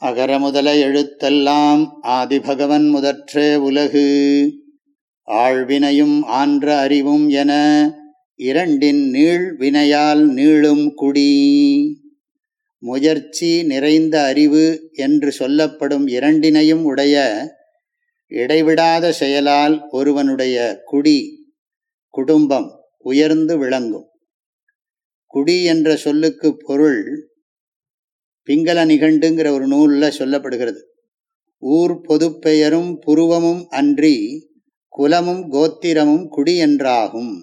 அகர முதல எழுத்தெல்லாம் ஆதிபகவன் முதற்றே உலகு. ஆழ்வினையும் ஆன்ற அறிவும் என இரண்டின் நீள் வினையால் நீளும் குடி. முயற்சி நிறைந்த அறிவு என்று சொல்லப்படும் இரண்டினையும் உடைய இடைவிடாத செயலால் ஒருவனுடைய குடி குடும்பம் உயர்ந்து விளங்கும். குடி என்ற சொல்லுக்கு பொருள் பிங்கள நிகண்டுங்கிற ஒரு நூலில் சொல்லப்படுகிறது. ஊர் பொதுப்பெயரும் புருவமும் அன்றி குலமும் கோத்திரமும் குடி என்றாகும்.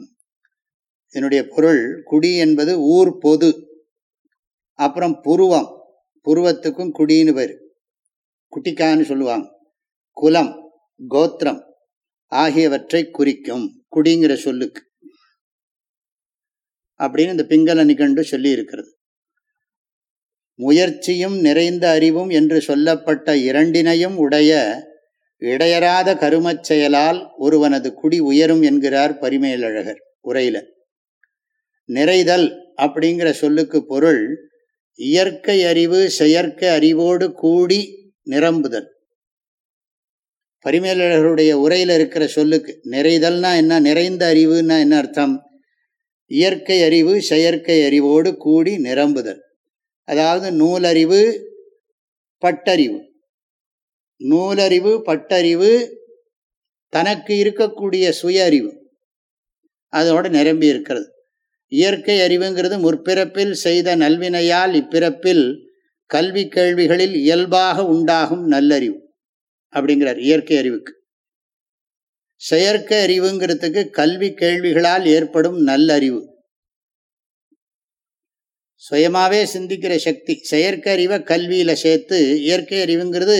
இதனுடைய பொருள் குடி என்பது ஊர் பொது. அப்புறம் புருவம் புருவத்துக்கும் குடின்னு பேர். குட்டிக்கான்னு சொல்லுவாங்க. குலம் கோத்திரம் ஆகியவற்றை குறிக்கும் குடிங்கிற சொல்லுக்கு. அப்படின்னு இந்த பிங்கள நிகண்டு சொல்லி இருக்கிறது முயற்சியும் நிறைந்த அறிவும் என்று சொல்லப்பட்ட இரண்டினையும் உடைய இடையராத கருமச் செயலால் ஒருவனது குடி உயரும் என்கிறார் பரிமேலழகர் உரையில. நிறைதல் அப்படிங்கிற சொல்லுக்கு பொருள் இயற்கை அறிவு செயற்கை அறிவோடு கூடி நிரம்புதல். பரிமேலழகருடைய உரையில் இருக்கிற சொல்லுக்கு நிறைதல்னா என்ன? நிறைந்த அறிவுன்னா என்ன அர்த்தம்? இயற்கை அறிவு செயற்கை அறிவோடு கூடி நிரம்புதல். அதாவது நூலறிவு பட்டறிவு. நூலறிவு பட்டறிவு தனக்கு இருக்கக்கூடிய சுய அறிவு அதோடு நிரம்பி இருக்கிறது. இயற்கை அறிவுங்கிறது முற்பிறப்பில் செய்த நல்வினையால் இப்பிறப்பில் கல்வி கேள்விகளில் இயல்பாக உண்டாகும் நல்லறிவு அப்படிங்கிறார் இயற்கை அறிவுக்கு. செயற்கை அறிவுங்கிறதுக்கு கல்வி கேள்விகளால் ஏற்படும் நல்லறிவு. சுயமாகவே சிந்திக்கிற சக்தி. செயற்கை அறிவை கல்வியில் சேர்த்து இயற்கை அறிவுங்கிறது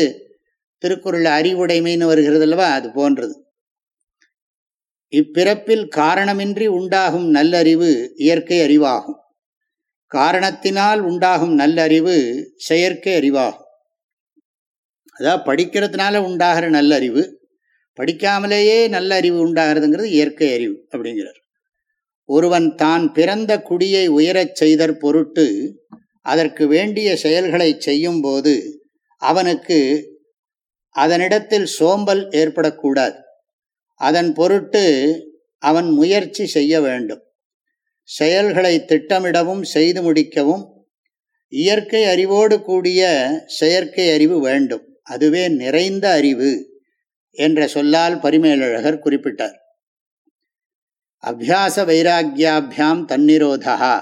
திருக்குறள் அறிவுடைமைன்னு வருகிறது அல்லவா? அது போன்றது. இப்பிறப்பில் காரணமின்றி உண்டாகும் நல்லறிவு இயற்கை அறிவாகும். காரணத்தினால் உண்டாகும் நல்லறிவு செயற்கை அறிவாகும். அதாவது படிக்கிறதுனால உண்டாகிற நல்லறிவு படிக்காமலேயே நல்ல அறிவு உண்டாகிறதுங்கிறது இயற்கை அறிவு அப்படிங்கிறார். ஒருவன் தான் பிறந்த குடியை உயரச் செய்தற் பொருட்டு அதற்கு வேண்டிய செயல்களை செய்யும் போது அவனுக்கு அதனிடத்தில் சோம்பல் ஏற்படக்கூடாது. அதன் பொருட்டு அவன் முயற்சி செய்ய வேண்டும். செயல்களை திட்டமிடவும் செய்து முடிக்கவும் இயற்கை அறிவோடு கூடிய செயற்கை அறிவு வேண்டும். அதுவே நிறைந்த அறிவு என்ற சொல்லால் பரிமேலழகர் குறிப்பிட்டார். அபியாச வைராக்கியாபியாம் தன்னிரோதா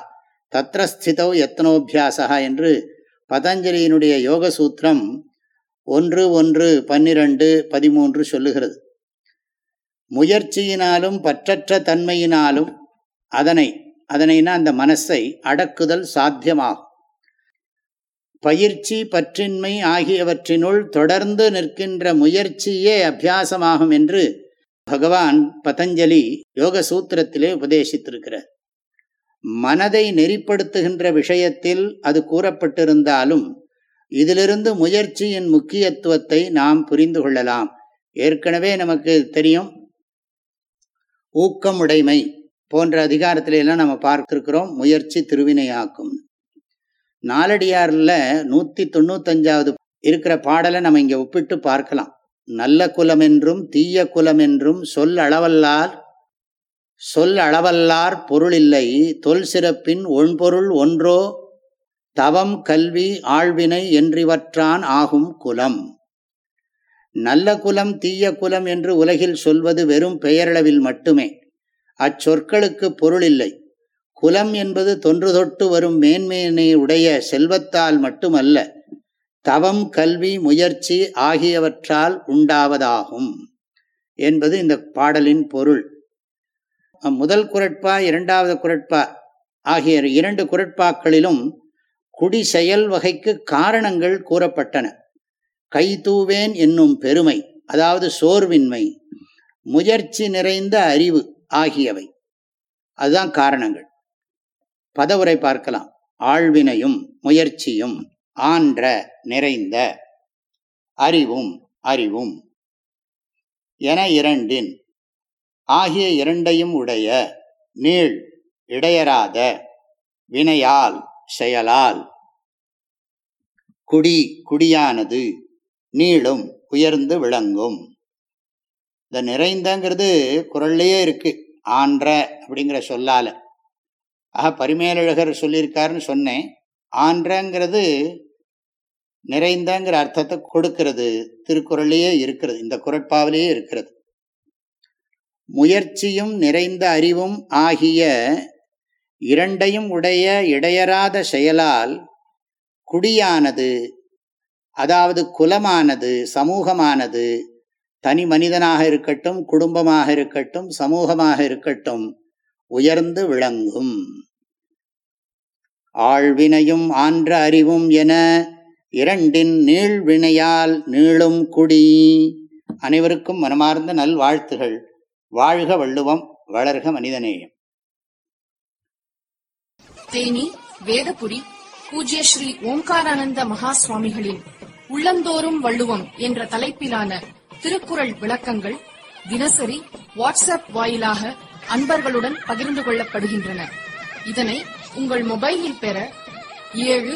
தத்திரஸ்திதௌ யத்னோபியாசா என்று பதஞ்சலியினுடைய யோக சூத்திரம் ஒன்று ஒன்று பன்னிரண்டு பதிமூன்று சொல்லுகிறது. முயற்சியினாலும் பற்றற்ற தன்மையினாலும் அதனை அதனைனா அந்த மனசை அடக்குதல் சாத்தியமாகும். பயிற்சி பற்றின்மை ஆகியவற்றினுள் தொடர்ந்து நிற்கின்ற முயற்சியே அபியாசமாகும் என்று பகவான் பதஞ்சலி யோக சூத்திரத்திலே உபதேசித்திருக்கிறார். மனதை நெறிப்படுத்துகின்ற விஷயத்தில் அது கூறப்பட்டிருந்தாலும் இதிலிருந்து முயற்சியின் முக்கியத்துவத்தை நாம் புரிந்து கொள்ளலாம். ஏற்கனவே நமக்கு தெரியும் ஊக்கமுடைமை போன்ற அதிகாரத்தில எல்லாம் நம்ம பார்த்துருக்கிறோம் முயற்சி திருவினையாக்கும். நாலடியாரில் நூற்றி தொண்ணூத்தஞ்சாவது இருக்கிற பாடலை நம்ம இங்கே ஒப்பிட்டு பார்க்கலாம். நல்ல குலமென்றும் தீய குலம் என்றும் சொல் அளவல்லார் சொல் அளவல்லார் பொருள் இல்லை தொல் சிறப்பின் ஒன்பொருள் ஒன்றோ தவம் கல்வி ஆழ்வினை என்றிவற்றான் ஆகும் குலம். நல்ல குலம் தீய குலம் என்று உலகில் சொல்வது வெறும் பெயரளவில் மட்டுமே. அச்சொற்களுக்கு பொருள் இல்லை குலம் என்பது தொன்று தொட்டு வரும் மேன்மையினை உடைய செல்வத்தால் மட்டுமல்ல தவம் கல்வி முயற்சி ஆகியவற்றால் உண்டாவதாகும் என்பது இந்த பாடலின் பொருள். முதல் குரட்பா இரண்டாவது குரட்பா ஆகிய இரண்டு குரட்பாக்களிலும் குடி செயல் வகைக்கு காரணங்கள் கூறப்பட்டன. கைதூவேன் என்னும் பெருமை அதாவது சோர்வின்மை முயற்சி நிறைந்த அறிவு ஆகியவை. அதுதான் காரணங்கள். பதவுரை பார்க்கலாம். ஆழ்வினையும் முயற்சியும். ஆன்ற நிறைந்த அறிவும் அறிவும். என இரண்டின் ஆகிய இரண்டையும் உடைய நீள் இடையராத வினையால் செயலால் குடி குடியானது நீளும் உயர்ந்து விளங்கும். இந்த நிறைந்தங்கிறது குரல்லையே இருக்கு. ஆன்ற அப்படிங்கிற சொல்லால. ஆக பரிமேலழகர் சொல்லியிருக்காருன்னு சொன்னேன். ஆன்றங்கிறது நிறைந்தங்கிற அர்த்தத்தை கொடுக்கிறது. திருக்குறளையே இருக்கிறது. இந்த குரட்பாவிலேயே இருக்கிறது. முயற்சியும் நிறைந்த அறிவும் ஆகிய இரண்டையும் உடைய இடையராத செயலால் குடியானது அதாவது குலமானது சமூகமானது தனி மனிதனாக இருக்கட்டும் குடும்பமாக இருக்கட்டும் சமூகமாக இருக்கட்டும் உயர்ந்து விளங்கும். ஆழ்வினையும் ஆன்ற அறிவும் என இரண்டின் நீள்வினையால் நீளும் குடி. அனைவருக்கும் மனமார்ந்த நல்வாழ்த்துகள். வாழ்க வள்ளுவம் வளர்க மனிதநேயம் தேனி வேதபுரி பூஜ்ய ஸ்ரீ ஓம்காரானந்த மகா சுவாமிகளின் உள்ளந்தோறும் வள்ளுவம் என்ற தலைப்பிலான திருக்குறள் விளக்கங்கள் தினசரி வாட்ஸ்அப் வாயிலாக அன்பர்களுடன் பகிர்ந்து கொள்ளப்படுகின்றன. இதனை உங்கள் மொபைலில் பெற ஏழு